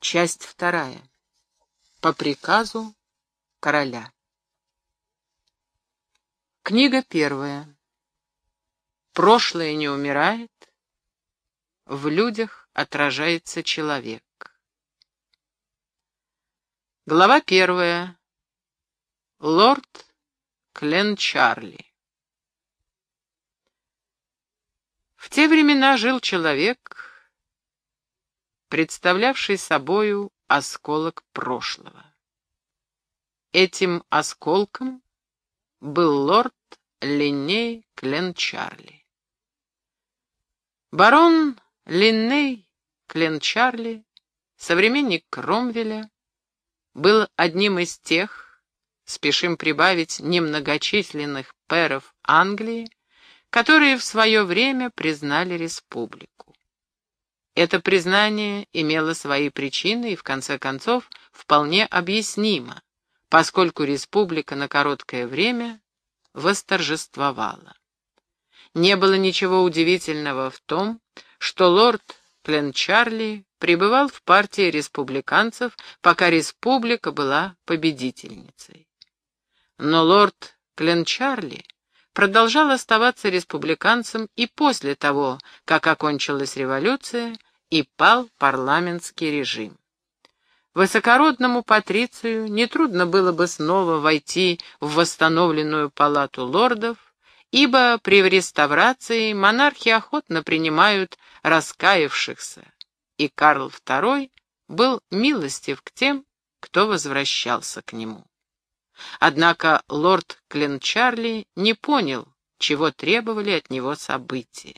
Часть вторая. По приказу короля. Книга первая. Прошлое не умирает, в людях отражается человек. Глава первая. Лорд Клен Чарли. В те времена жил человек, представлявший собою осколок прошлого. Этим осколком был лорд Линней Кленчарли. Барон Линней Кленчарли, современник Кромвеля, был одним из тех, спешим прибавить, немногочисленных пэров Англии, которые в свое время признали республику. Это признание имело свои причины и, в конце концов, вполне объяснимо, поскольку республика на короткое время восторжествовала. Не было ничего удивительного в том, что лорд Кленчарли пребывал в партии республиканцев, пока республика была победительницей. Но лорд Кленчарли продолжал оставаться республиканцем и после того, как окончилась революция и пал парламентский режим. Высокородному патрицию нетрудно было бы снова войти в восстановленную палату лордов, ибо при реставрации монархи охотно принимают раскаявшихся, и Карл II был милостив к тем, кто возвращался к нему. Однако лорд Кленчарли не понял, чего требовали от него события.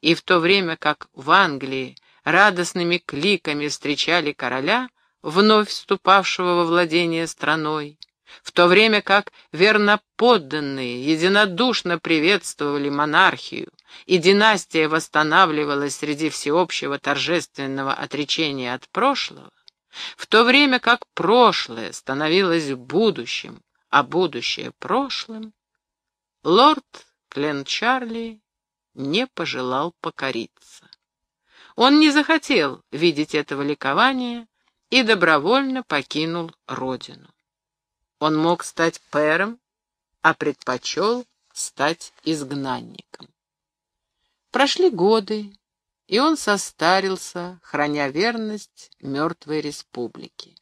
И в то время как в Англии радостными кликами встречали короля, вновь вступавшего во владение страной, в то время как верноподданные единодушно приветствовали монархию, и династия восстанавливалась среди всеобщего торжественного отречения от прошлого, в то время как прошлое становилось будущим, а будущее прошлым, лорд Кленчарли не пожелал покориться. Он не захотел видеть этого ликования и добровольно покинул родину. Он мог стать пэром, а предпочел стать изгнанником. Прошли годы, и он состарился, храня верность мертвой республике.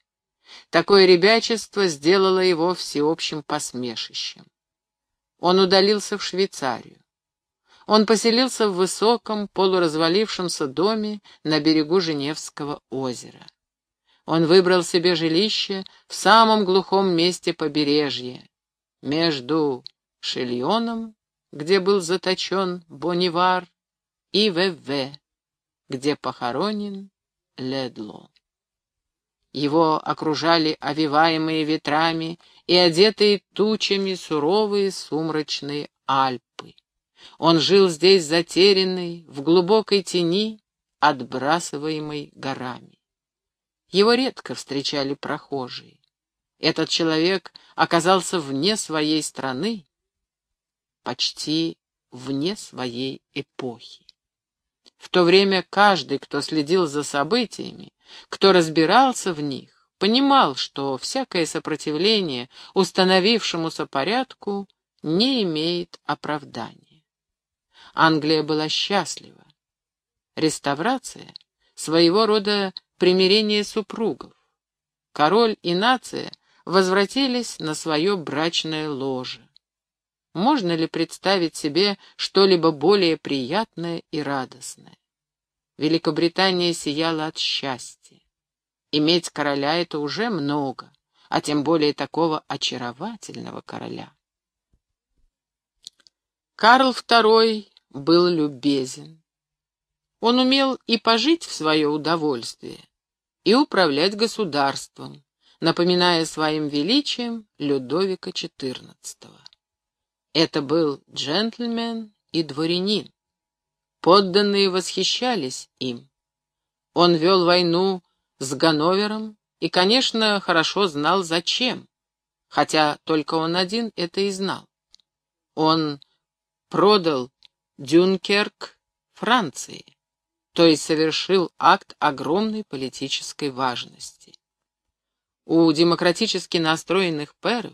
Такое ребячество сделало его всеобщим посмешищем. Он удалился в Швейцарию. Он поселился в высоком, полуразвалившемся доме на берегу Женевского озера. Он выбрал себе жилище в самом глухом месте побережья, между Шильоном, где был заточен Бонивар, и ВВ, где похоронен Ледло. Его окружали овиваемые ветрами и одетые тучами суровые сумрачные Альпы. Он жил здесь затерянный, в глубокой тени, отбрасываемой горами. Его редко встречали прохожие. Этот человек оказался вне своей страны, почти вне своей эпохи. В то время каждый, кто следил за событиями, кто разбирался в них, понимал, что всякое сопротивление установившемуся порядку не имеет оправдания. Англия была счастлива. Реставрация — своего рода примирение супругов. Король и нация возвратились на свое брачное ложе. Можно ли представить себе что-либо более приятное и радостное? Великобритания сияла от счастья. Иметь короля — это уже много, а тем более такого очаровательного короля. Карл II был любезен. Он умел и пожить в свое удовольствие, и управлять государством, напоминая своим величием Людовика XIV. Это был джентльмен и дворянин. Подданные восхищались им. Он вел войну с Ганновером и, конечно, хорошо знал, зачем, хотя только он один это и знал. Он продал Дюнкерк Франции. то есть совершил акт огромной политической важности. У демократически настроенных пэров,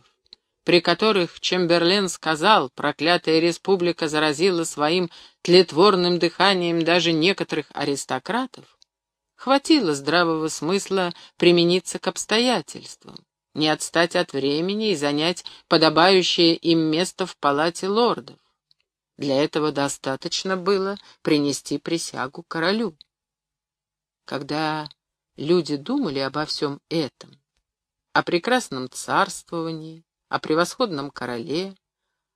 при которых Чемберлен сказал, проклятая республика заразила своим тлетворным дыханием даже некоторых аристократов, хватило здравого смысла примениться к обстоятельствам, не отстать от времени и занять подобающее им место в палате лордов. Для этого достаточно было принести присягу королю. Когда люди думали обо всем этом, о прекрасном царствовании, о превосходном короле,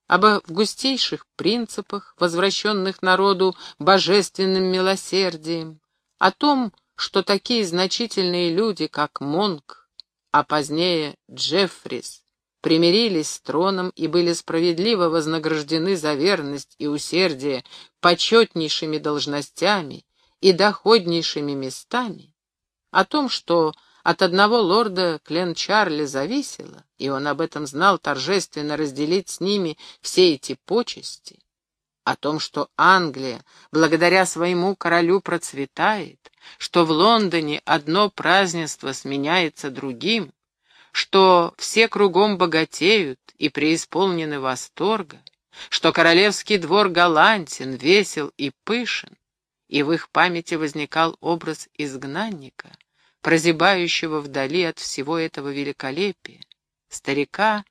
об августейших принципах, возвращенных народу божественным милосердием, о том, что такие значительные люди, как Монк, а позднее Джеффрис, примирились с троном и были справедливо вознаграждены за верность и усердие почетнейшими должностями и доходнейшими местами, о том, что от одного лорда Клен Чарли зависело, и он об этом знал торжественно разделить с ними все эти почести, о том, что Англия, благодаря своему королю, процветает, что в Лондоне одно празднество сменяется другим, что все кругом богатеют и преисполнены восторга, что королевский двор галантен, весел и пышен, и в их памяти возникал образ изгнанника, прозябающего вдали от всего этого великолепия, старика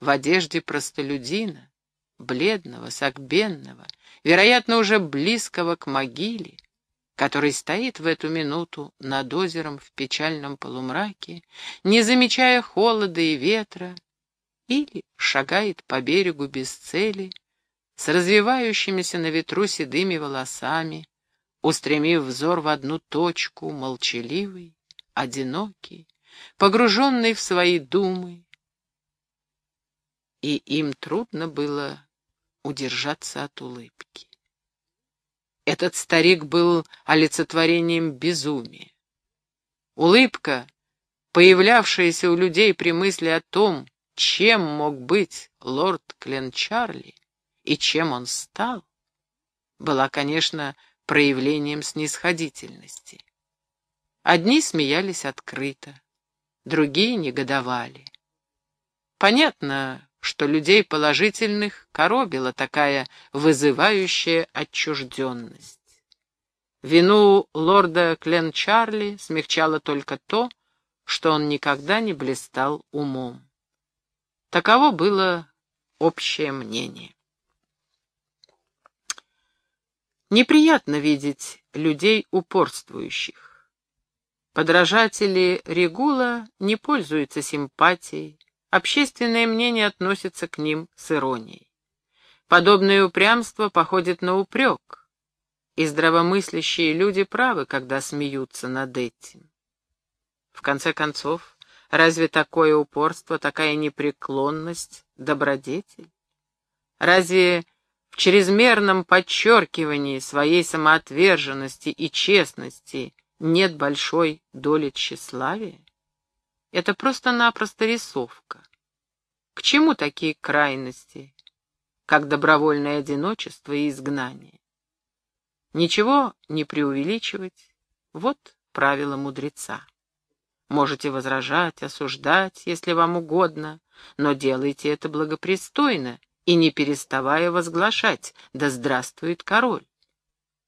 в одежде простолюдина, бледного, согбенного, вероятно, уже близкого к могиле, который стоит в эту минуту над озером в печальном полумраке, не замечая холода и ветра, или шагает по берегу без цели, с развивающимися на ветру седыми волосами, устремив взор в одну точку, молчаливый, одинокий, погруженный в свои думы, и им трудно было удержаться от улыбки. Этот старик был олицетворением безумия. Улыбка, появлявшаяся у людей при мысли о том, чем мог быть лорд Кленчарли и чем он стал, была, конечно, проявлением снисходительности. Одни смеялись открыто, другие негодовали. Понятно, что людей положительных коробила такая вызывающая отчужденность. Вину лорда Кленчарли смягчало только то, что он никогда не блистал умом. Таково было общее мнение. Неприятно видеть людей упорствующих. Подражатели Регула не пользуются симпатией, Общественное мнение относится к ним с иронией. Подобное упрямство походит на упрек, и здравомыслящие люди правы, когда смеются над этим. В конце концов, разве такое упорство, такая непреклонность — добродетель? Разве в чрезмерном подчеркивании своей самоотверженности и честности нет большой доли тщеславия? Это просто-напросто рисовка. К чему такие крайности, как добровольное одиночество и изгнание? Ничего не преувеличивать — вот правило мудреца. Можете возражать, осуждать, если вам угодно, но делайте это благопристойно и не переставая возглашать «Да здравствует король!».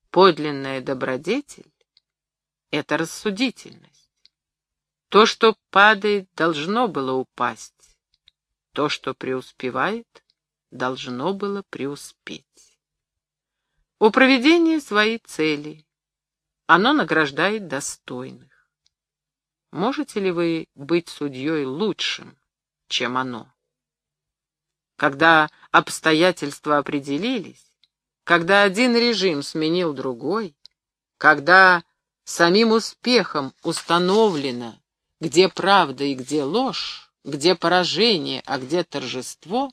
Подлинная добродетель — это рассудительность. То, что падает, должно было упасть. То, что преуспевает, должно было преуспеть. У проведения свои цели. Оно награждает достойных. Можете ли вы быть судьей лучшим, чем оно? Когда обстоятельства определились, когда один режим сменил другой, когда самим успехом установлено, где правда и где ложь, где поражение, а где торжество,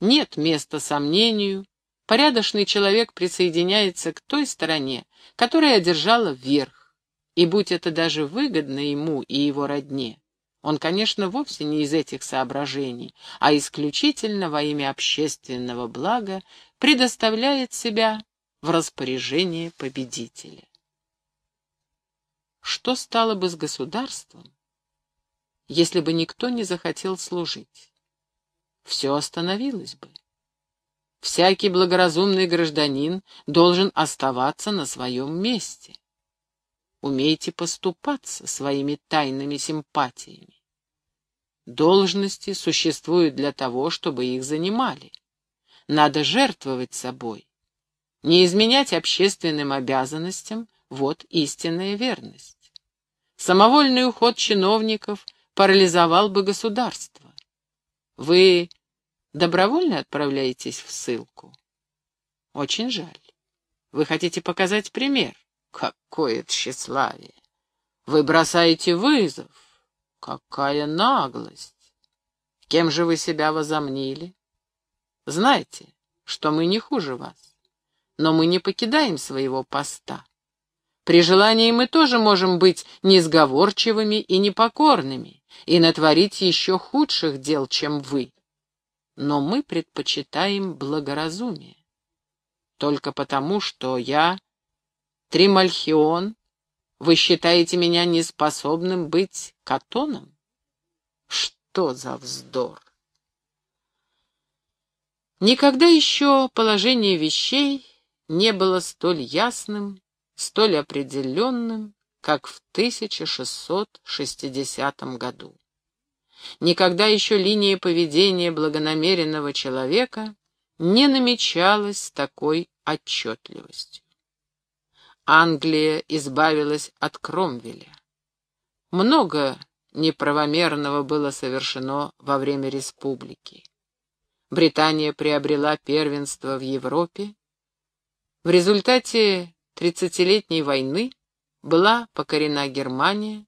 нет места сомнению, порядочный человек присоединяется к той стороне, которая одержала верх, и будь это даже выгодно ему и его родне, он, конечно, вовсе не из этих соображений, а исключительно во имя общественного блага предоставляет себя в распоряжение победителя. что стало бы с государством, если бы никто не захотел служить? Все остановилось бы. Всякий благоразумный гражданин должен оставаться на своем месте. Умейте поступаться своими тайными симпатиями. Должности существуют для того, чтобы их занимали. Надо жертвовать собой. Не изменять общественным обязанностям — вот истинная верность. Самовольный уход чиновников парализовал бы государство. Вы добровольно отправляетесь в ссылку? Очень жаль. Вы хотите показать пример? Какое тщеславие! Вы бросаете вызов. Какая наглость! Кем же вы себя возомнили? Знаете, что мы не хуже вас, но мы не покидаем своего поста. При желании мы тоже можем быть несговорчивыми и непокорными, и натворить еще худших дел, чем вы. Но мы предпочитаем благоразумие. Только потому, что я Тримальхион, вы считаете меня неспособным быть катоном? Что за вздор! Никогда еще положение вещей не было столь ясным столь определенным, как в 1660 году. Никогда еще линия поведения благонамеренного человека не намечалась с такой отчетливостью. Англия избавилась от Кромвеля. Много неправомерного было совершено во время республики. Британия приобрела первенство в Европе. В результате Тридцатилетней войны была покорена Германия,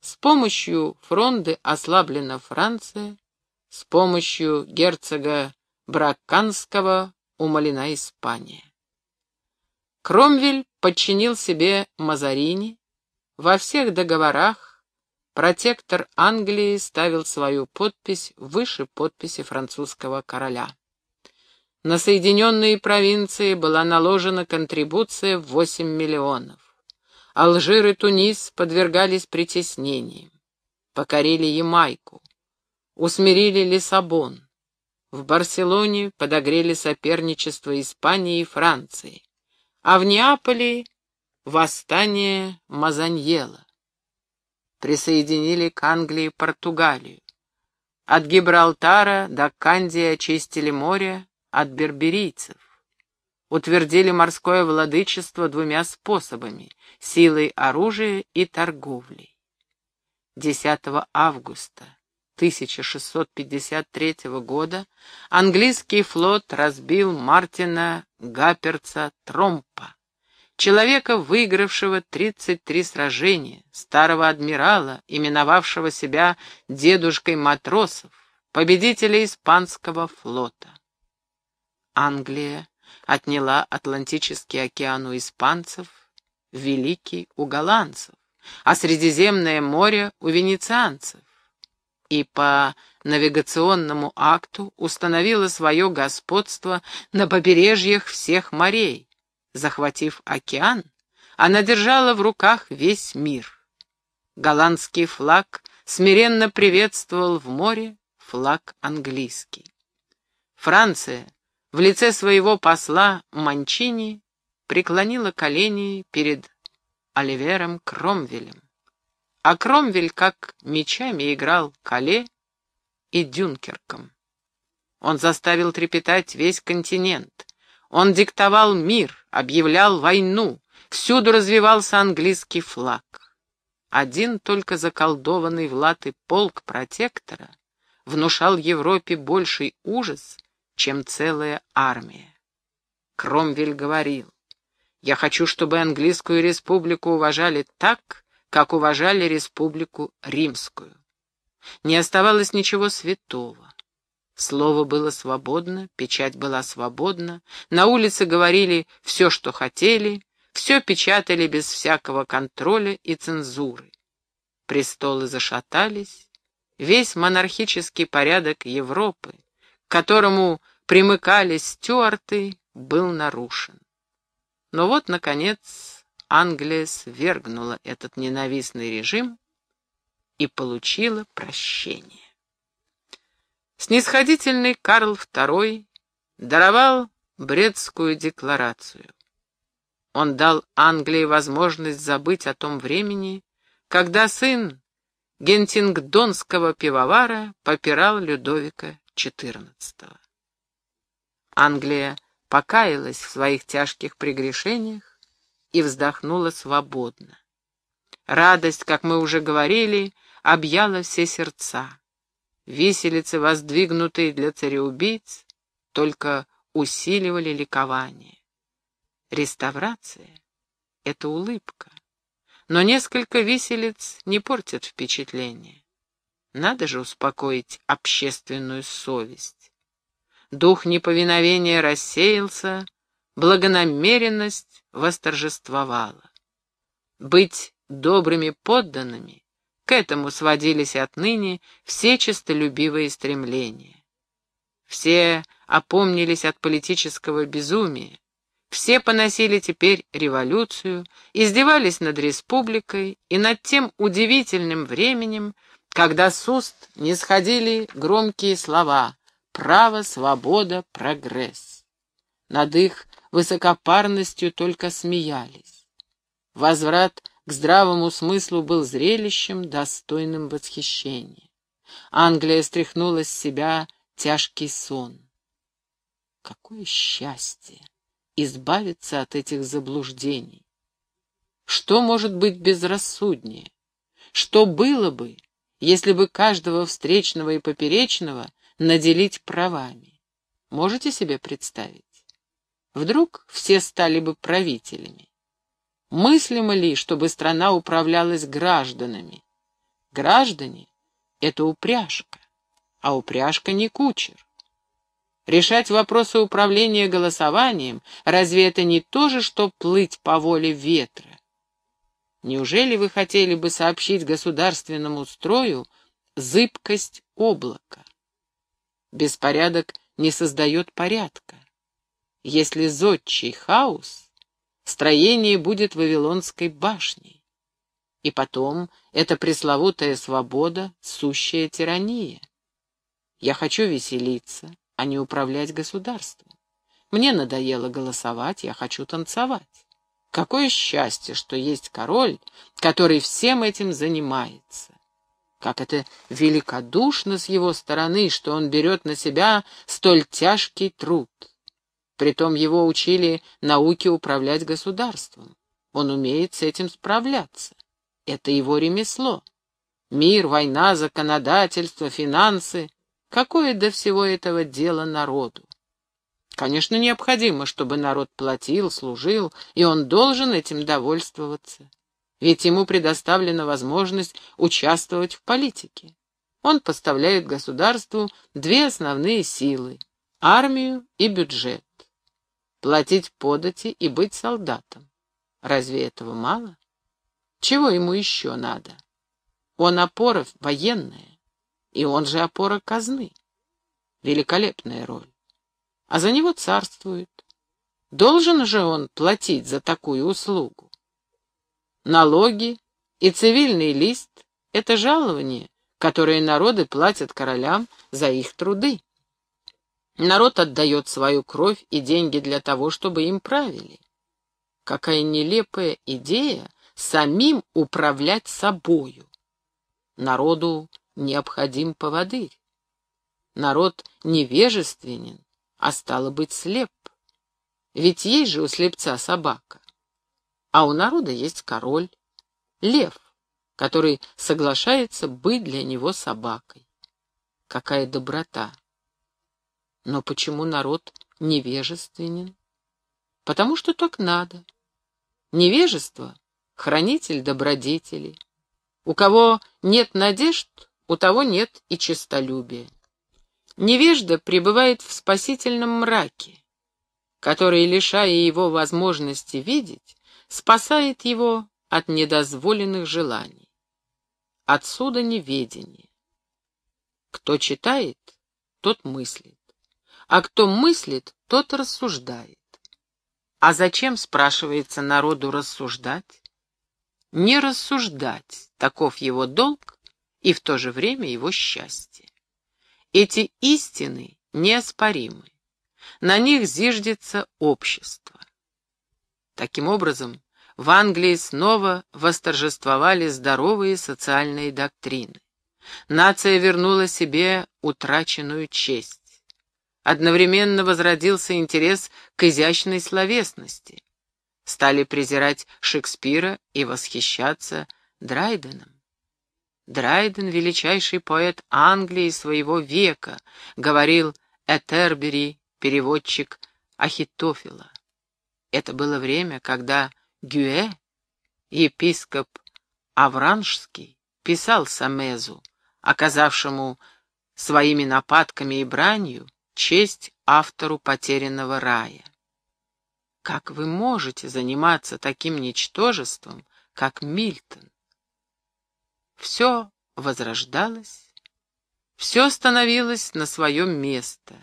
с помощью фронды ослаблена Франция, с помощью герцога Бракканского умолена Испания. Кромвель подчинил себе Мазарини. Во всех договорах протектор Англии ставил свою подпись выше подписи французского короля. На Соединенные провинции была наложена контрибуция в 8 миллионов. Алжир и Тунис подвергались притеснениям. Покорили Ямайку. Усмирили Лиссабон. В Барселоне подогрели соперничество Испании и Франции. А в Неаполе — восстание Мазаньела. Присоединили к Англии Португалию. От Гибралтара до Кандии очистили море, от берберийцев. Утвердили морское владычество двумя способами — силой оружия и торговлей. 10 августа 1653 года английский флот разбил Мартина Гаперца Тромпа, человека, выигравшего 33 сражения, старого адмирала, именовавшего себя дедушкой матросов, победителя испанского флота. Англия отняла Атлантический океан у испанцев, Великий у голландцев, а Средиземное море у венецианцев. И по навигационному акту установила свое господство на побережьях всех морей. Захватив океан, она держала в руках весь мир. Голландский флаг смиренно приветствовал в море флаг английский. Франция в лице своего посла Манчини преклонила колени перед Оливером Кромвелем. А Кромвель как мечами играл Кале и Дюнкерком. Он заставил трепетать весь континент. Он диктовал мир, объявлял войну, всюду развивался английский флаг. Один только заколдованный Влад и полк протектора внушал Европе больший ужас, чем целая армия. Кромвель говорил, «Я хочу, чтобы английскую республику уважали так, как уважали республику римскую. Не оставалось ничего святого. Слово было свободно, печать была свободна, на улице говорили все, что хотели, все печатали без всякого контроля и цензуры. Престолы зашатались, весь монархический порядок Европы, к которому примыкали стюарты, был нарушен. Но вот, наконец, Англия свергнула этот ненавистный режим и получила прощение. Снисходительный Карл II даровал Бредскую декларацию. Он дал Англии возможность забыть о том времени, когда сын гентингдонского пивовара попирал Людовика XIV. Англия покаялась в своих тяжких прегрешениях и вздохнула свободно. Радость, как мы уже говорили, объяла все сердца. Виселицы, воздвигнутые для цареубийц, только усиливали ликование. Реставрация — это улыбка. Но несколько виселиц не портят впечатление. Надо же успокоить общественную совесть. Дух неповиновения рассеялся, благонамеренность восторжествовала. Быть добрыми подданными — к этому сводились отныне все честолюбивые стремления. Все опомнились от политического безумия, все поносили теперь революцию, издевались над республикой и над тем удивительным временем, когда с уст не сходили громкие слова «право, свобода, прогресс». Над их высокопарностью только смеялись. Возврат к здравому смыслу был зрелищем, достойным восхищения. Англия стряхнула с себя тяжкий сон. Какое счастье! избавиться от этих заблуждений. Что может быть безрассуднее? Что было бы, если бы каждого встречного и поперечного наделить правами? Можете себе представить? Вдруг все стали бы правителями? Мыслимо ли, чтобы страна управлялась гражданами? Граждане — это упряжка, а упряжка не кучер. Решать вопросы управления голосованием, разве это не то же, что плыть по воле ветра? Неужели вы хотели бы сообщить государственному строю зыбкость облака? Беспорядок не создает порядка. Если зодчий хаос, строение будет Вавилонской башней. И потом эта пресловутая свобода — сущая тирания. Я хочу веселиться, а не управлять государством. Мне надоело голосовать, я хочу танцевать. Какое счастье, что есть король, который всем этим занимается. Как это великодушно с его стороны, что он берет на себя столь тяжкий труд. Притом его учили науке управлять государством. Он умеет с этим справляться. Это его ремесло. Мир, война, законодательство, финансы Какое до всего этого дело народу? Конечно, необходимо, чтобы народ платил, служил, и он должен этим довольствоваться. Ведь ему предоставлена возможность участвовать в политике. Он поставляет государству две основные силы — армию и бюджет. Платить подати и быть солдатом. Разве этого мало? Чего ему еще надо? Он опора военная и он же опора казны. Великолепная роль. А за него царствует. Должен же он платить за такую услугу. Налоги и цивильный лист — это жалование, которое народы платят королям за их труды. Народ отдает свою кровь и деньги для того, чтобы им правили. Какая нелепая идея самим управлять собою. Народу необходим поводырь. Народ невежественен, а стало быть слеп. Ведь есть же у слепца собака. А у народа есть король, лев, который соглашается быть для него собакой. Какая доброта! Но почему народ невежественен? Потому что так надо. Невежество — хранитель добродетели. У кого нет надежд, у того нет и честолюбия. Невежда пребывает в спасительном мраке, который, лишая его возможности видеть, спасает его от недозволенных желаний. Отсюда неведение. Кто читает, тот мыслит, а кто мыслит, тот рассуждает. А зачем, спрашивается, народу рассуждать? Не рассуждать, таков его долг и в то же время его счастье. Эти истины неоспоримы. На них зиждется общество. Таким образом, в Англии снова восторжествовали здоровые социальные доктрины. Нация вернула себе утраченную честь. Одновременно возродился интерес к изящной словесности. Стали презирать Шекспира и восхищаться Драйденом. Драйден — величайший поэт Англии своего века, говорил Этербери, переводчик Ахитофила. Это было время, когда Гюэ, епископ Авранжский, писал Самезу, оказавшему своими нападками и бранью честь автору «Потерянного рая». Как вы можете заниматься таким ничтожеством, как Мильтон? Все возрождалось, все становилось на свое место.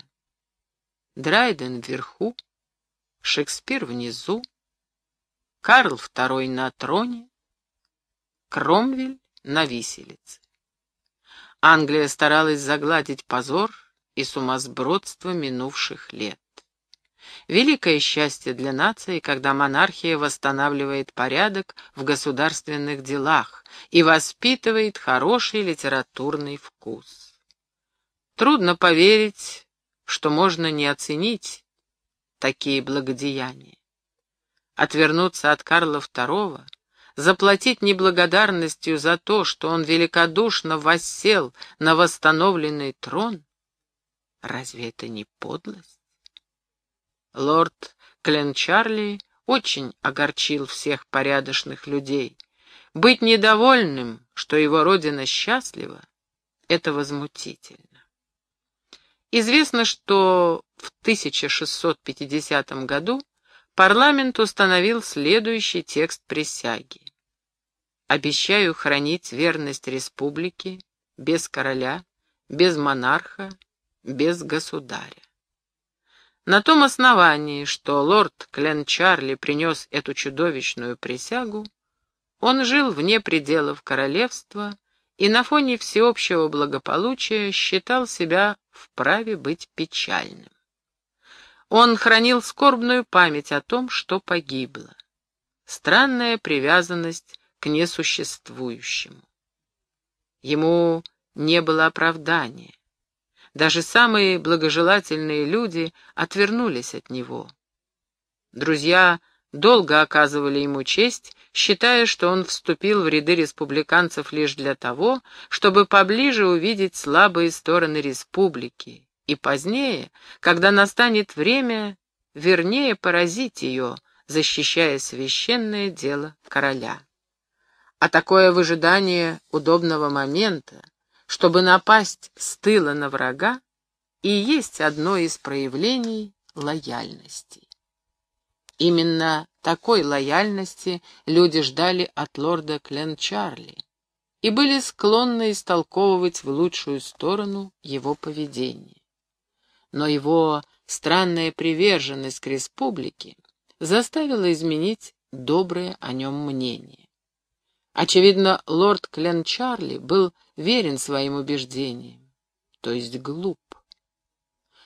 Драйден вверху, Шекспир внизу, Карл II на троне, Кромвель на виселице. Англия старалась загладить позор и сумасбродство минувших лет. Великое счастье для нации, когда монархия восстанавливает порядок в государственных делах и воспитывает хороший литературный вкус. Трудно поверить, что можно не оценить такие благодеяния. Отвернуться от Карла II заплатить неблагодарностью за то, что он великодушно воссел на восстановленный трон? Разве это не подлость? Лорд Кленчарли очень огорчил всех порядочных людей. Быть недовольным, что его родина счастлива, это возмутительно. Известно, что в 1650 году парламент установил следующий текст присяги. «Обещаю хранить верность республике без короля, без монарха, без государя». На том основании, что лорд Кленчарли принес эту чудовищную присягу, он жил вне пределов королевства и на фоне всеобщего благополучия считал себя вправе быть печальным. Он хранил скорбную память о том, что погибло. Странная привязанность к несуществующему. Ему не было оправдания. Даже самые благожелательные люди отвернулись от него. Друзья долго оказывали ему честь, считая, что он вступил в ряды республиканцев лишь для того, чтобы поближе увидеть слабые стороны республики, и позднее, когда настанет время, вернее поразить ее, защищая священное дело короля. А такое выжидание удобного момента, чтобы напасть с тыла на врага, и есть одно из проявлений лояльности. Именно такой лояльности люди ждали от лорда Кленчарли и были склонны истолковывать в лучшую сторону его поведение но его странная приверженность к республике заставила изменить доброе о нем мнение. Очевидно, лорд Кленчарли был верен своим убеждениям, то есть глуп.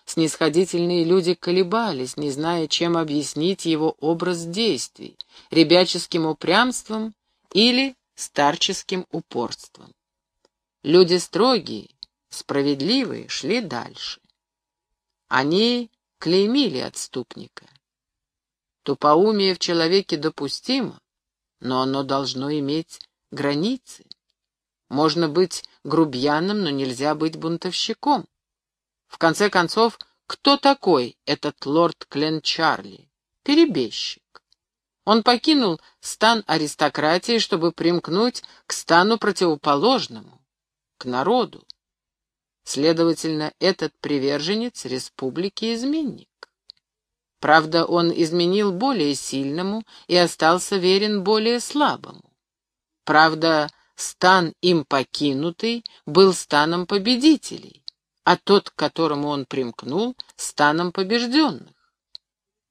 Снисходительные люди колебались, не зная, чем объяснить его образ действий, ребяческим упрямством или старческим упорством. Люди строгие, справедливые шли дальше. Они клеймили отступника. Тупоумие в человеке допустимо, но оно должно иметь границы. Можно быть грубьяном, но нельзя быть бунтовщиком. В конце концов, кто такой этот лорд Кленчарли? Перебежчик. Он покинул стан аристократии, чтобы примкнуть к стану противоположному, к народу. Следовательно, этот приверженец республики изменник. Правда, он изменил более сильному и остался верен более слабому. Правда, стан им покинутый был станом победителей, а тот, к которому он примкнул, станом побежденных.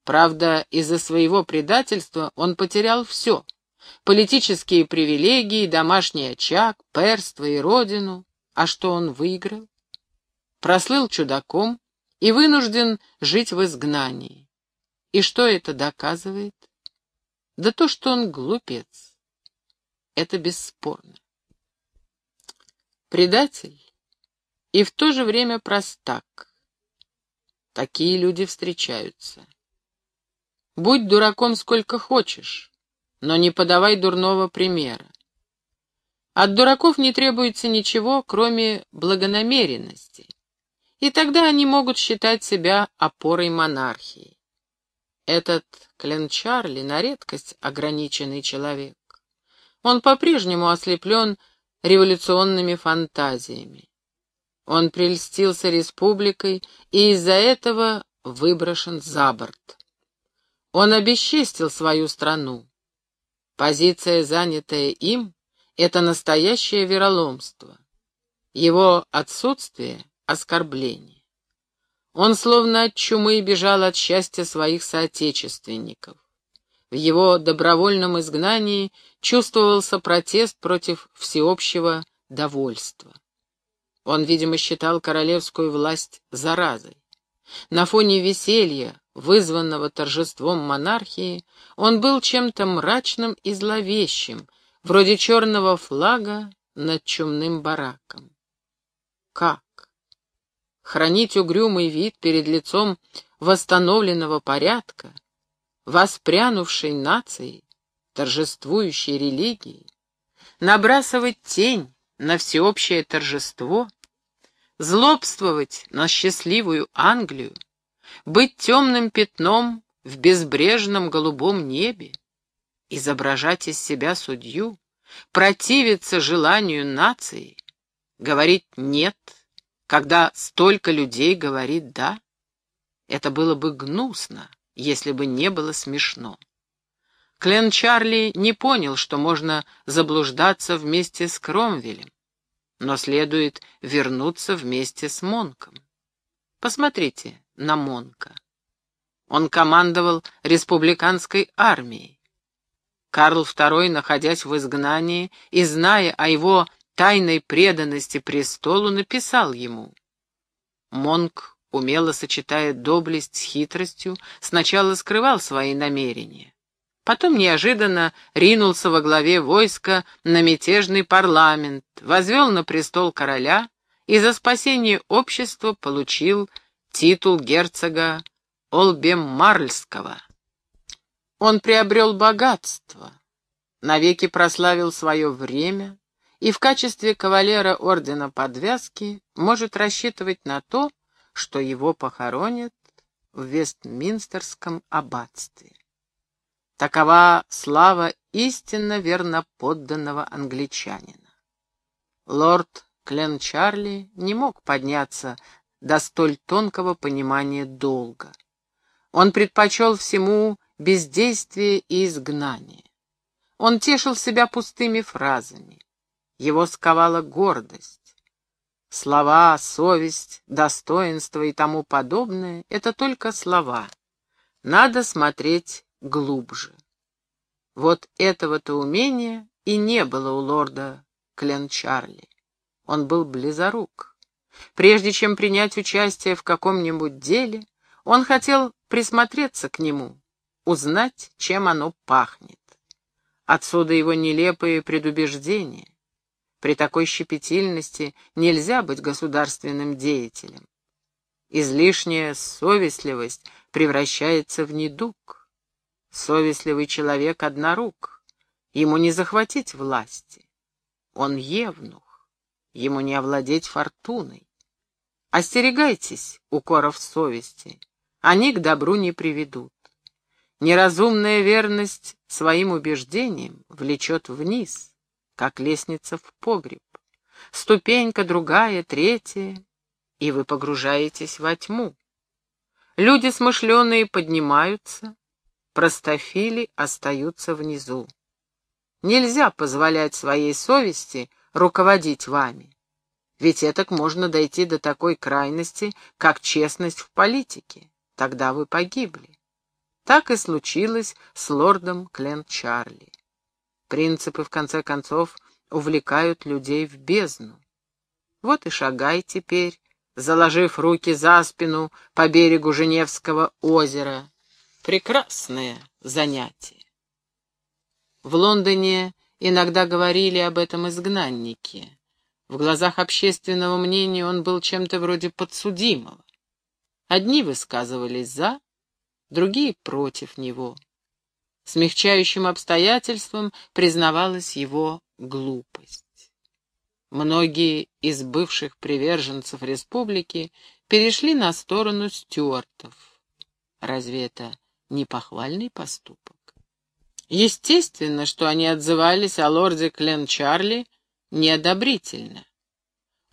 Правда, из-за своего предательства он потерял все — политические привилегии, домашний очаг, перство и родину. А что он выиграл? Прослыл чудаком и вынужден жить в изгнании. И что это доказывает? Да то, что он глупец. Это бесспорно. Предатель и в то же время простак. Такие люди встречаются. Будь дураком сколько хочешь, но не подавай дурного примера. От дураков не требуется ничего, кроме благонамеренности, и тогда они могут считать себя опорой монархии. Этот Клен Чарли на редкость ограниченный человек. Он по-прежнему ослеплен революционными фантазиями. Он прельстился республикой и из-за этого выброшен за борт. Он обесчестил свою страну. Позиция, занятая им, — это настоящее вероломство. Его отсутствие — оскорбление. Он словно от чумы бежал от счастья своих соотечественников. В его добровольном изгнании чувствовался протест против всеобщего довольства. Он, видимо, считал королевскую власть заразой. На фоне веселья, вызванного торжеством монархии, он был чем-то мрачным и зловещим, вроде черного флага над чумным бараком. Как? Хранить угрюмый вид перед лицом восстановленного порядка, воспрянувшей нации, торжествующей религии, набрасывать тень на всеобщее торжество, злобствовать на счастливую Англию, быть темным пятном в безбрежном голубом небе, изображать из себя судью, противиться желанию нации, говорить «нет», когда столько людей говорит «да», это было бы гнусно, если бы не было смешно. Клен Чарли не понял, что можно заблуждаться вместе с Кромвелем, но следует вернуться вместе с Монком. Посмотрите, на Монка. Он командовал республиканской армией. Карл II, находясь в изгнании и зная о его тайной преданности престолу, написал ему. Монк, умело сочетая доблесть с хитростью, сначала скрывал свои намерения. Потом неожиданно ринулся во главе войска на мятежный парламент, возвел на престол короля и за спасение общества получил титул герцога Олбеммарльского. Он приобрел богатство, навеки прославил свое время и в качестве кавалера ордена подвязки может рассчитывать на то, что его похоронят в Вестминстерском аббатстве. Такова слава истинно верно подданного англичанина. Лорд Кленчарли не мог подняться до столь тонкого понимания долга. Он предпочел всему бездействие и изгнание. Он тешил себя пустыми фразами. Его сковала гордость. Слова, совесть, достоинство и тому подобное — это только слова. Надо смотреть глубже. Вот этого-то умения и не было у лорда Кленчарли. Он был близорук. Прежде чем принять участие в каком-нибудь деле, он хотел присмотреться к нему, узнать, чем оно пахнет. Отсюда его нелепые предубеждения. При такой щепетильности нельзя быть государственным деятелем. Излишняя совестливость превращается в недуг. Совестливый человек однорук, ему не захватить власти. Он евнух, ему не овладеть фортуной. Остерегайтесь укоров совести, они к добру не приведут. Неразумная верность своим убеждениям влечет вниз, как лестница в погреб. Ступенька, другая, третья, и вы погружаетесь во тьму. Люди смышленые поднимаются, простофили остаются внизу. Нельзя позволять своей совести руководить вами. Ведь этак можно дойти до такой крайности, как честность в политике. Тогда вы погибли. Так и случилось с лордом Клент Чарли. Принципы, в конце концов, увлекают людей в бездну. Вот и шагай теперь, заложив руки за спину по берегу Женевского озера. Прекрасное занятие. В Лондоне иногда говорили об этом изгнаннике. В глазах общественного мнения он был чем-то вроде подсудимого. Одни высказывались «за», другие «против» него. Смягчающим обстоятельством признавалась его глупость. Многие из бывших приверженцев республики перешли на сторону стюартов. Разве это не похвальный поступок? Естественно, что они отзывались о лорде Клен Чарли неодобрительно.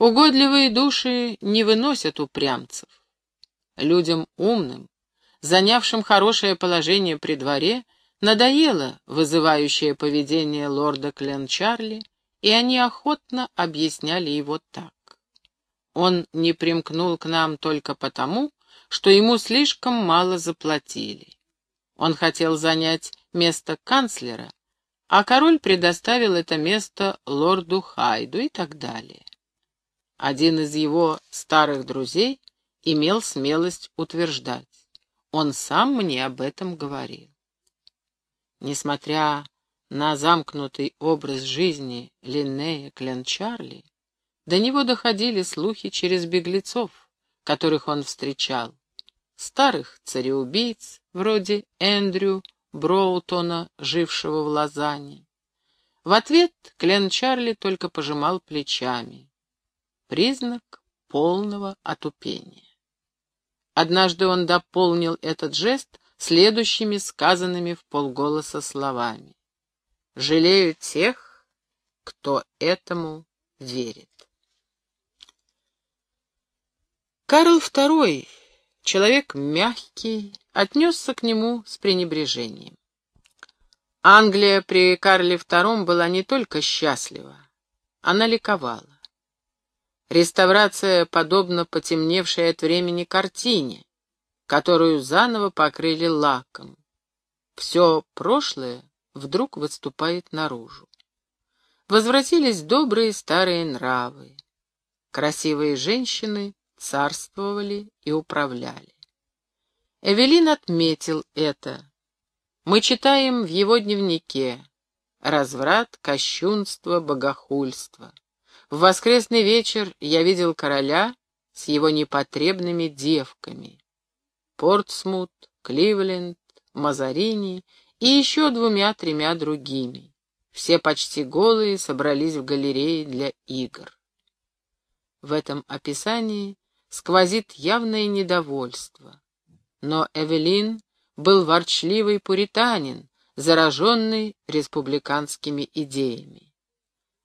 Угодливые души не выносят упрямцев. Людям умным, занявшим хорошее положение при дворе, надоело вызывающее поведение лорда Клен Чарли, и они охотно объясняли его так. Он не примкнул к нам только потому, что ему слишком мало заплатили. Он хотел занять место канцлера, а король предоставил это место лорду Хайду и так далее. Один из его старых друзей имел смелость утверждать. Он сам мне об этом говорил. Несмотря на замкнутый образ жизни Линнея Кленчарли, до него доходили слухи через беглецов, которых он встречал, старых цареубийц, вроде Эндрю Броутона, жившего в Лозанне. В ответ Клен Чарли только пожимал плечами. Признак полного отупения. Однажды он дополнил этот жест следующими сказанными в полголоса словами. Жалею тех, кто этому верит. Карл II, человек мягкий, отнесся к нему с пренебрежением. Англия при Карле II была не только счастлива, она ликовала. Реставрация подобна потемневшей от времени картине, которую заново покрыли лаком. Все прошлое вдруг выступает наружу. Возвратились добрые старые нравы. Красивые женщины царствовали и управляли. Эвелин отметил это. Мы читаем в его дневнике «Разврат, кощунство, богохульство». В воскресный вечер я видел короля с его непотребными девками. Портсмут, Кливленд, Мазарини и еще двумя-тремя другими. Все почти голые собрались в галерее для игр. В этом описании сквозит явное недовольство. Но Эвелин был ворчливый пуританин, зараженный республиканскими идеями.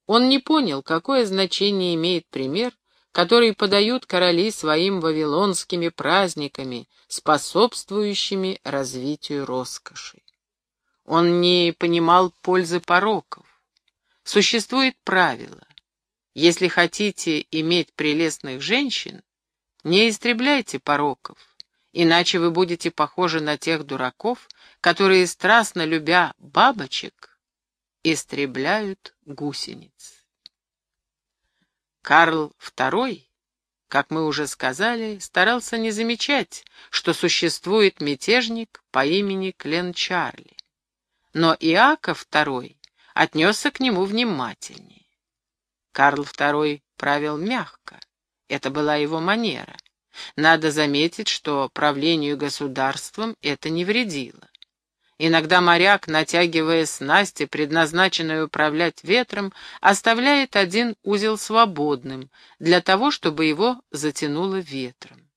Он не понял, какое значение имеет пример, который подают короли своим вавилонскими праздниками, способствующими развитию роскоши. Он не понимал пользы пороков. Существует правило. Если хотите иметь прелестных женщин, не истребляйте пороков, иначе вы будете похожи на тех дураков, которые, страстно любя бабочек, истребляют гусениц. Карл II, как мы уже сказали, старался не замечать, что существует мятежник по имени Клен Чарли но Иаков II отнесся к нему внимательнее. Карл II правил мягко, это была его манера. Надо заметить, что правлению государством это не вредило. Иногда моряк, натягивая снасти, предназначенную управлять ветром, оставляет один узел свободным, для того, чтобы его затянуло ветром.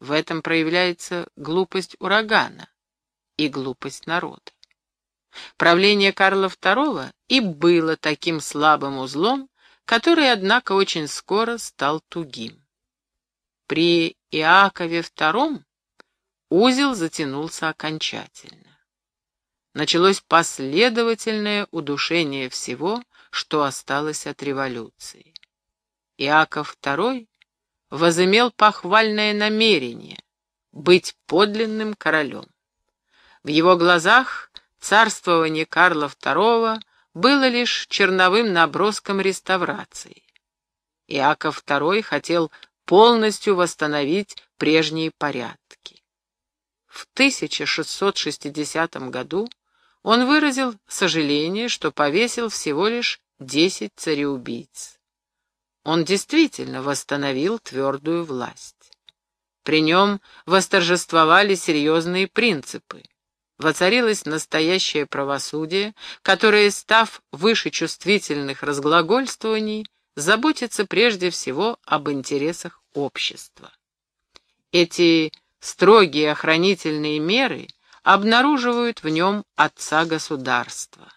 В этом проявляется глупость урагана и глупость народа. Правление Карла II и было таким слабым узлом, который, однако, очень скоро стал тугим. При Иакове II узел затянулся окончательно. Началось последовательное удушение всего, что осталось от революции. Иаков II возымел похвальное намерение быть подлинным королем. В его глазах царствование Карла II было лишь черновым наброском реставрации. Иаков II хотел полностью восстановить прежние порядки. В 1660 году он выразил сожаление, что повесил всего лишь десять цареубийц. Он действительно восстановил твердую власть. При нем восторжествовали серьезные принципы. Воцарилось настоящее правосудие, которое, став выше чувствительных разглагольствований, заботится прежде всего об интересах общества. Эти строгие охранительные меры обнаруживают в нем отца государства.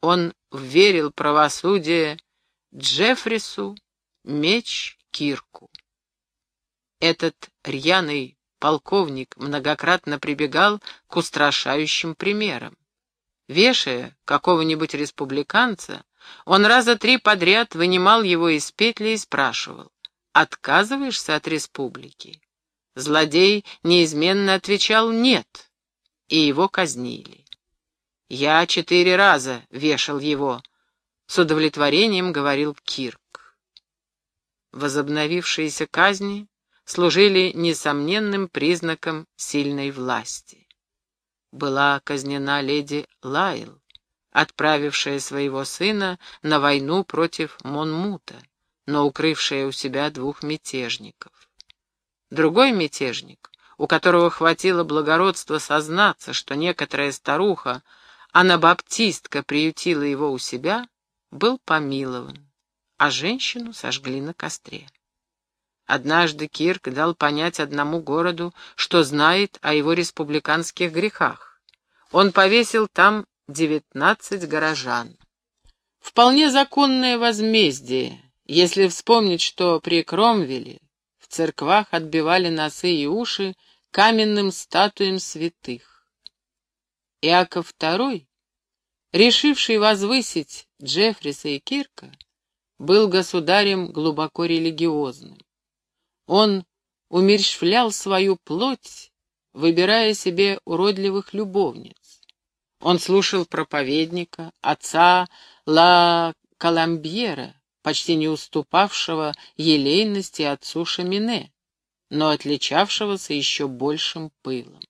Он верил правосудие Джеффрису, меч Кирку. Этот рьяный полковник многократно прибегал к устрашающим примерам. Вешая какого-нибудь республиканца, он раза три подряд вынимал его из петли и спрашивал, «Отказываешься от республики?» Злодей неизменно отвечал «нет», и его казнили. «Я четыре раза вешал его», — с удовлетворением говорил Кирк. Возобновившиеся казни служили несомненным признаком сильной власти. Была казнена леди Лайл, отправившая своего сына на войну против Монмута, но укрывшая у себя двух мятежников. Другой мятежник, у которого хватило благородства сознаться, что некоторая старуха, анабаптистка, приютила его у себя, был помилован, а женщину сожгли на костре. Однажды Кирк дал понять одному городу, что знает о его республиканских грехах. Он повесил там девятнадцать горожан. Вполне законное возмездие, если вспомнить, что при Кромвеле церквах отбивали носы и уши каменным статуям святых. Иаков II, решивший возвысить Джеффриса и Кирка, был государем глубоко религиозным. Он умерщвлял свою плоть, выбирая себе уродливых любовниц. Он слушал проповедника, отца Ла Каламбьера, почти не уступавшего елейности отцу Шамине, но отличавшегося еще большим пылом.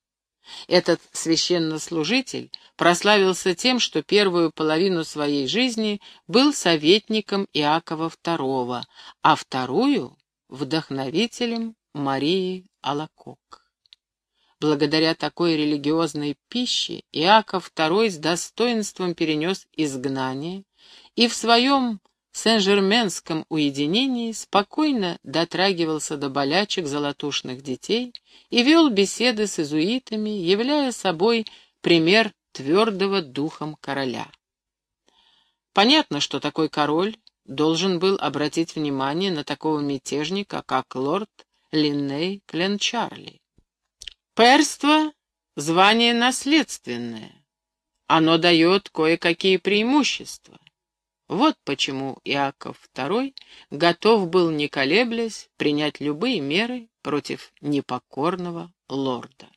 Этот священнослужитель прославился тем, что первую половину своей жизни был советником Иакова II, а вторую вдохновителем Марии Алакок. Благодаря такой религиозной пище Иаков II с достоинством перенес изгнание и в своем сен-жерменском уединении спокойно дотрагивался до болячек золотушных детей и вел беседы с изуитами, являя собой пример твердого духом короля. Понятно, что такой король должен был обратить внимание на такого мятежника, как лорд Линней Кленчарли. Перство — звание наследственное. Оно дает кое-какие преимущества. Вот почему Иаков II готов был, не колеблясь, принять любые меры против непокорного лорда.